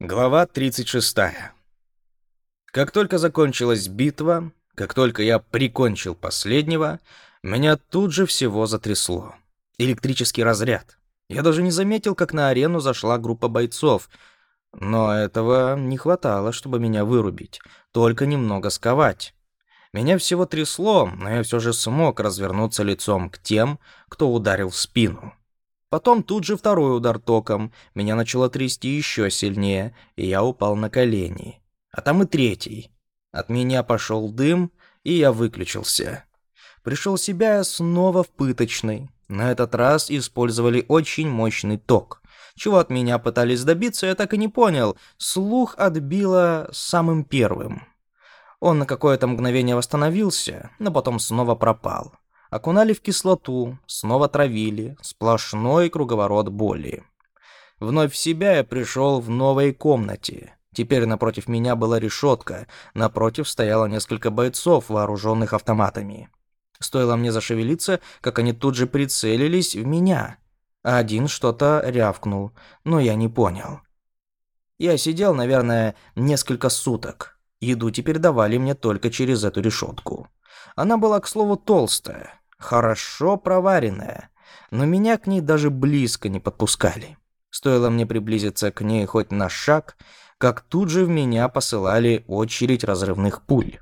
Глава 36. Как только закончилась битва, как только я прикончил последнего, меня тут же всего затрясло. Электрический разряд. Я даже не заметил, как на арену зашла группа бойцов, но этого не хватало, чтобы меня вырубить, только немного сковать. Меня всего трясло, но я все же смог развернуться лицом к тем, кто ударил в спину. Потом тут же второй удар током, меня начало трясти еще сильнее, и я упал на колени. А там и третий. От меня пошел дым, и я выключился. Пришел себя снова в пыточный. На этот раз использовали очень мощный ток. Чего от меня пытались добиться, я так и не понял. Слух отбило самым первым. Он на какое-то мгновение восстановился, но потом снова пропал окунали в кислоту, снова травили, сплошной круговорот боли. Вновь в себя я пришел в новой комнате. Теперь напротив меня была решетка, напротив стояло несколько бойцов, вооруженных автоматами. Стоило мне зашевелиться, как они тут же прицелились в меня. Один что-то рявкнул, но я не понял. Я сидел, наверное, несколько суток. Еду теперь давали мне только через эту решетку. Она была, к слову, толстая хорошо проваренная, но меня к ней даже близко не подпускали. Стоило мне приблизиться к ней хоть на шаг, как тут же в меня посылали очередь разрывных пуль.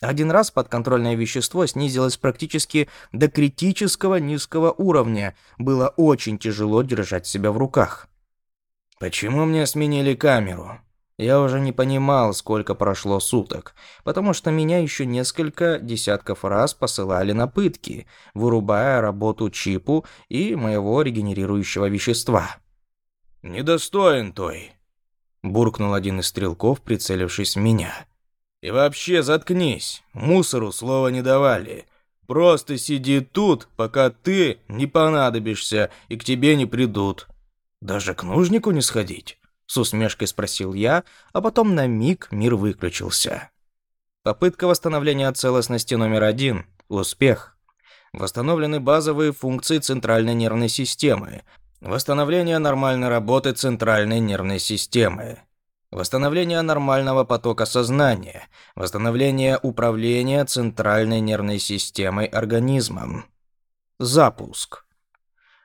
Один раз подконтрольное вещество снизилось практически до критического низкого уровня. Было очень тяжело держать себя в руках. «Почему мне сменили камеру?» Я уже не понимал, сколько прошло суток, потому что меня еще несколько десятков раз посылали на пытки, вырубая работу чипу и моего регенерирующего вещества. «Недостоин той», — буркнул один из стрелков, прицелившись в меня. «И вообще заткнись, мусору слова не давали. Просто сиди тут, пока ты не понадобишься и к тебе не придут. Даже к нужнику не сходить». С усмешкой спросил я, а потом на миг мир выключился. Попытка восстановления целостности номер один – успех. Восстановлены базовые функции центральной нервной системы. Восстановление нормальной работы центральной нервной системы. Восстановление нормального потока сознания. Восстановление управления центральной нервной системой организмом. Запуск.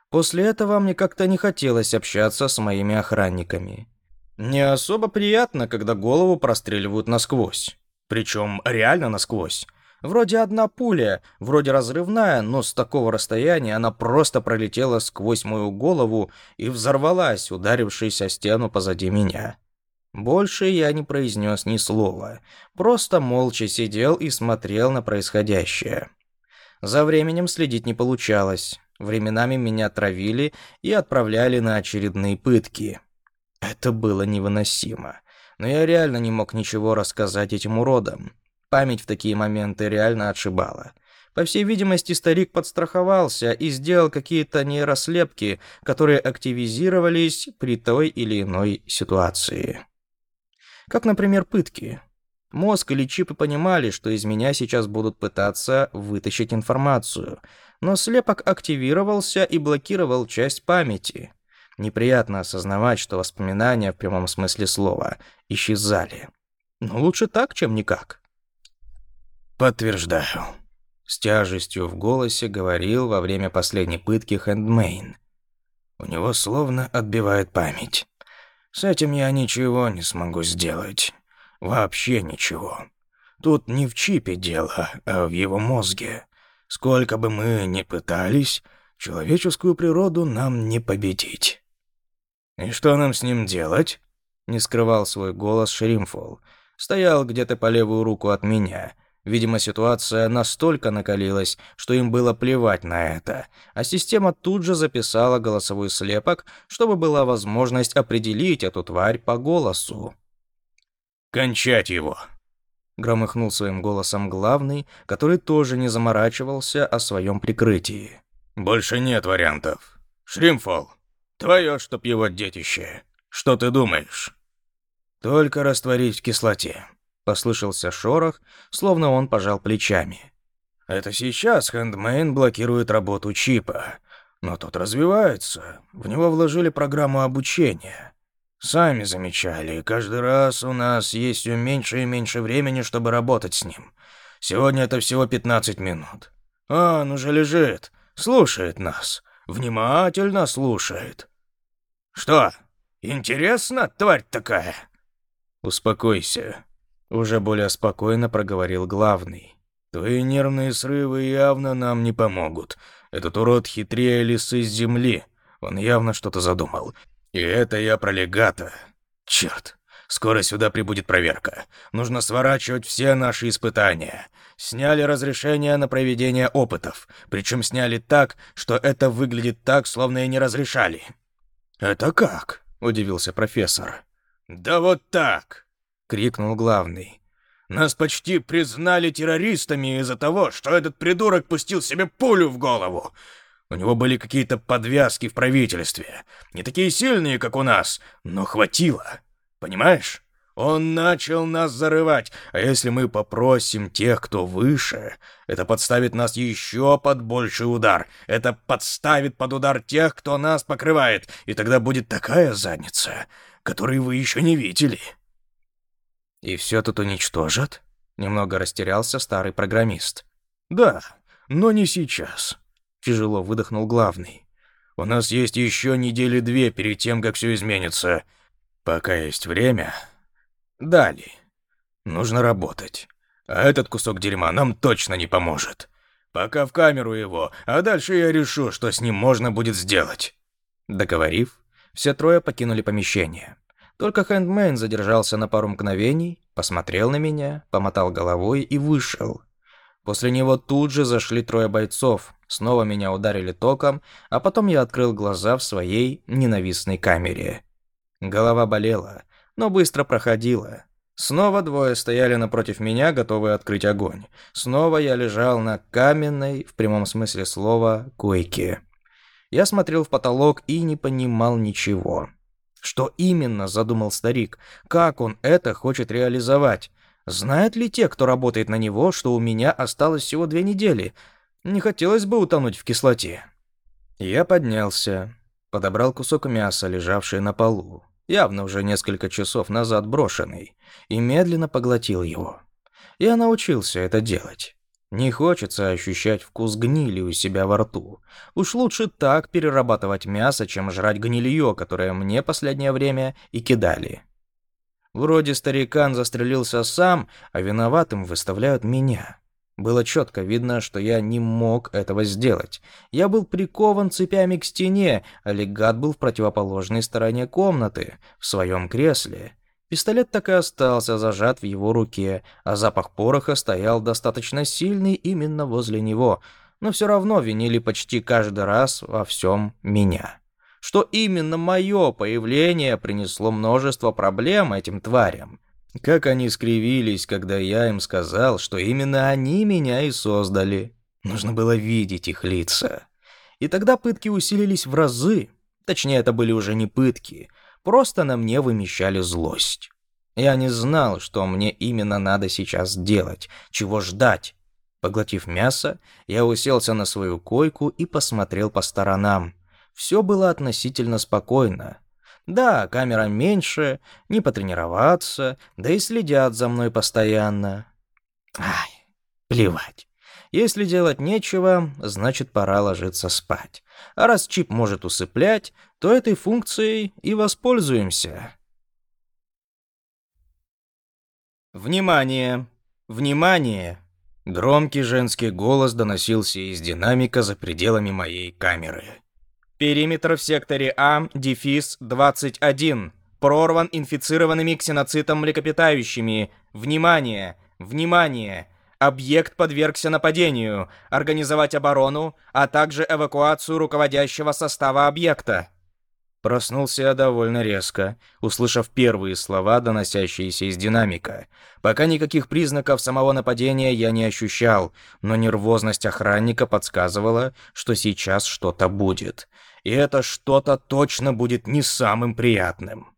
После этого мне как-то не хотелось общаться с моими охранниками. Не особо приятно, когда голову простреливают насквозь. Причем реально насквозь. Вроде одна пуля, вроде разрывная, но с такого расстояния она просто пролетела сквозь мою голову и взорвалась, ударившись о стену позади меня. Больше я не произнес ни слова, просто молча сидел и смотрел на происходящее. За временем следить не получалось. Временами меня травили и отправляли на очередные пытки. Это было невыносимо. Но я реально не мог ничего рассказать этим уродам. Память в такие моменты реально отшибала. По всей видимости, старик подстраховался и сделал какие-то нейрослепки, которые активизировались при той или иной ситуации. Как, например, пытки. Мозг или чипы понимали, что из меня сейчас будут пытаться вытащить информацию – но слепок активировался и блокировал часть памяти. Неприятно осознавать, что воспоминания в прямом смысле слова исчезали. Но лучше так, чем никак. «Подтверждаю», — с тяжестью в голосе говорил во время последней пытки Хэндмейн. «У него словно отбивает память. С этим я ничего не смогу сделать. Вообще ничего. Тут не в чипе дело, а в его мозге. Сколько бы мы ни пытались, человеческую природу нам не победить. И что нам с ним делать? Не скрывал свой голос Шримфол. Стоял где-то по левую руку от меня. Видимо, ситуация настолько накалилась, что им было плевать на это, а система тут же записала голосовой слепок, чтобы была возможность определить эту тварь по голосу. «Кончать его!» громыхнул своим голосом главный, который тоже не заморачивался о своем прикрытии. «Больше нет вариантов. Шримфол, твое, чтоб его детище. Что ты думаешь?» «Только растворить в кислоте», — послышался шорох, словно он пожал плечами. «Это сейчас хендмейн блокирует работу чипа, но тот развивается, в него вложили программу обучения». Сами замечали, каждый раз у нас есть все меньше и меньше времени, чтобы работать с ним. Сегодня это всего 15 минут. А, он уже лежит, слушает нас, внимательно слушает. Что, интересно, тварь такая? Успокойся. Уже более спокойно проговорил главный. Твои нервные срывы явно нам не помогут. Этот урод хитрее лисы с земли. Он явно что-то задумал. И это я про легата. Черт, скоро сюда прибудет проверка. Нужно сворачивать все наши испытания. Сняли разрешение на проведение опытов. Причем сняли так, что это выглядит так, словно и не разрешали. «Это как?» — удивился профессор. «Да вот так!» — крикнул главный. «Нас почти признали террористами из-за того, что этот придурок пустил себе пулю в голову. У него были какие-то подвязки в правительстве. Не такие сильные, как у нас, но хватило. Понимаешь? Он начал нас зарывать, а если мы попросим тех, кто выше, это подставит нас еще под больший удар. Это подставит под удар тех, кто нас покрывает, и тогда будет такая задница, которой вы еще не видели. И все тут уничтожат? Немного растерялся старый программист. Да, но не сейчас. Тяжело выдохнул главный. «У нас есть еще недели две перед тем, как все изменится. Пока есть время. Далее. Нужно работать. А этот кусок дерьма нам точно не поможет. Пока в камеру его, а дальше я решу, что с ним можно будет сделать». Договорив, все трое покинули помещение. Только Хэндмен задержался на пару мгновений, посмотрел на меня, помотал головой и вышел, После него тут же зашли трое бойцов, снова меня ударили током, а потом я открыл глаза в своей ненавистной камере. Голова болела, но быстро проходила. Снова двое стояли напротив меня, готовые открыть огонь. Снова я лежал на каменной, в прямом смысле слова, койке. Я смотрел в потолок и не понимал ничего. Что именно задумал старик? Как он это хочет реализовать? Знают ли те, кто работает на него, что у меня осталось всего две недели? Не хотелось бы утонуть в кислоте. Я поднялся, подобрал кусок мяса, лежавший на полу, явно уже несколько часов назад брошенный, и медленно поглотил его. Я научился это делать. Не хочется ощущать вкус гнили у себя во рту. Уж лучше так перерабатывать мясо, чем жрать гнилье, которое мне последнее время и кидали. Вроде старикан застрелился сам, а виноватым выставляют меня. Было четко видно, что я не мог этого сделать. Я был прикован цепями к стене, а легат был в противоположной стороне комнаты, в своем кресле. Пистолет так и остался зажат в его руке, а запах пороха стоял достаточно сильный именно возле него, но все равно винили почти каждый раз во всем меня что именно мое появление принесло множество проблем этим тварям. Как они скривились, когда я им сказал, что именно они меня и создали. Нужно было видеть их лица. И тогда пытки усилились в разы. Точнее, это были уже не пытки. Просто на мне вымещали злость. Я не знал, что мне именно надо сейчас делать, чего ждать. Поглотив мясо, я уселся на свою койку и посмотрел по сторонам все было относительно спокойно. Да, камера меньше, не потренироваться, да и следят за мной постоянно. Ай, плевать. Если делать нечего, значит пора ложиться спать. А раз чип может усыплять, то этой функцией и воспользуемся. Внимание! Внимание! Громкий женский голос доносился из динамика за пределами моей камеры. Периметр в секторе А, дефис 21, прорван инфицированными ксеноцитом млекопитающими. Внимание! Внимание! Объект подвергся нападению. Организовать оборону, а также эвакуацию руководящего состава объекта. Проснулся довольно резко, услышав первые слова, доносящиеся из динамика. Пока никаких признаков самого нападения я не ощущал, но нервозность охранника подсказывала, что сейчас что-то будет. И это что-то точно будет не самым приятным.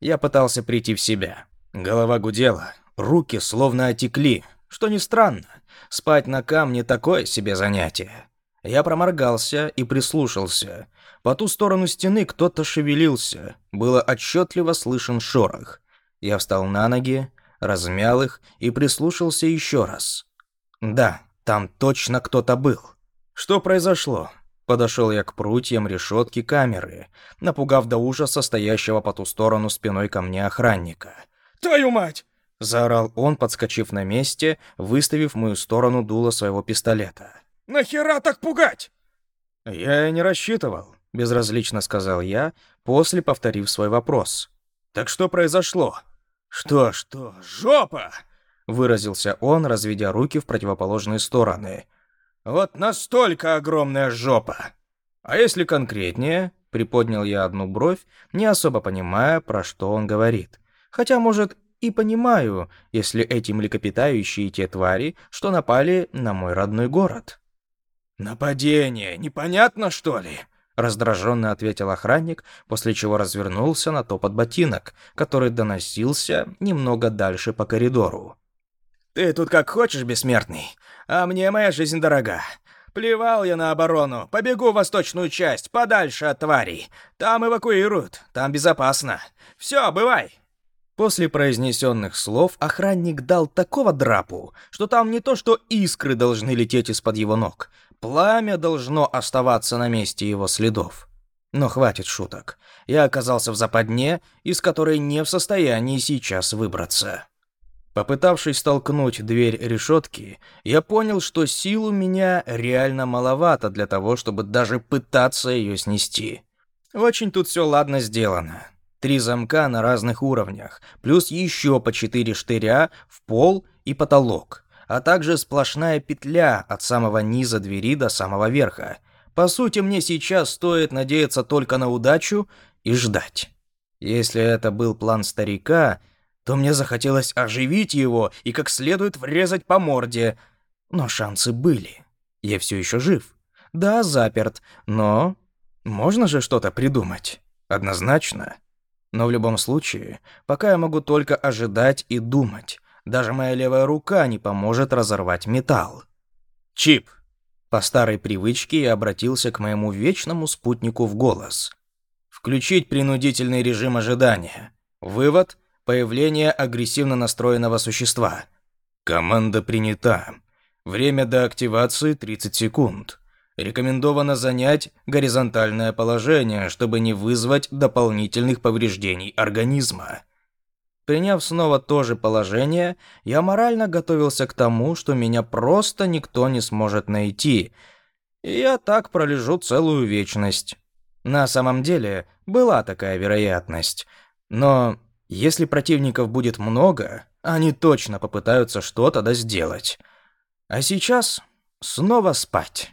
Я пытался прийти в себя. Голова гудела, руки словно отекли, что ни странно. Спать на камне такое себе занятие. Я проморгался и прислушался. По ту сторону стены кто-то шевелился. Было отчетливо слышен шорох. Я встал на ноги, размял их и прислушался еще раз. Да, там точно кто-то был. Что произошло? Подошел я к прутьям решетки камеры, напугав до ужаса стоящего по ту сторону спиной ко мне охранника. «Твою мать!» — заорал он, подскочив на месте, выставив в мою сторону дуло своего пистолета. Нахера так пугать?» «Я не рассчитывал», — безразлично сказал я, после повторив свой вопрос. «Так что произошло?» «Что, что, жопа!» — выразился он, разведя руки в противоположные стороны. «Вот настолько огромная жопа!» «А если конкретнее?» — приподнял я одну бровь, не особо понимая, про что он говорит. «Хотя, может, и понимаю, если эти млекопитающие те твари, что напали на мой родной город». «Нападение! Непонятно, что ли?» Раздраженно ответил охранник, после чего развернулся на топот ботинок, который доносился немного дальше по коридору. «Ты тут как хочешь, бессмертный, а мне моя жизнь дорога. Плевал я на оборону, побегу в восточную часть, подальше от тварей. Там эвакуируют, там безопасно. Все, бывай!» После произнесенных слов охранник дал такого драпу, что там не то что искры должны лететь из-под его ног. Пламя должно оставаться на месте его следов. Но хватит шуток. Я оказался в западне, из которой не в состоянии сейчас выбраться. Попытавшись толкнуть дверь решетки, я понял, что сил у меня реально маловато для того, чтобы даже пытаться ее снести. Очень тут все ладно сделано. Три замка на разных уровнях, плюс еще по четыре штыря в пол и потолок а также сплошная петля от самого низа двери до самого верха. По сути, мне сейчас стоит надеяться только на удачу и ждать. Если это был план старика, то мне захотелось оживить его и как следует врезать по морде. Но шансы были. Я все еще жив. Да, заперт, но... Можно же что-то придумать. Однозначно. Но в любом случае, пока я могу только ожидать и думать. Даже моя левая рука не поможет разорвать металл. Чип. По старой привычке я обратился к моему вечному спутнику в голос. Включить принудительный режим ожидания. Вывод – появление агрессивно настроенного существа. Команда принята. Время до активации 30 секунд. Рекомендовано занять горизонтальное положение, чтобы не вызвать дополнительных повреждений организма. Приняв снова то же положение, я морально готовился к тому, что меня просто никто не сможет найти. И я так пролежу целую вечность. На самом деле, была такая вероятность. Но если противников будет много, они точно попытаются что-то да сделать. А сейчас снова спать.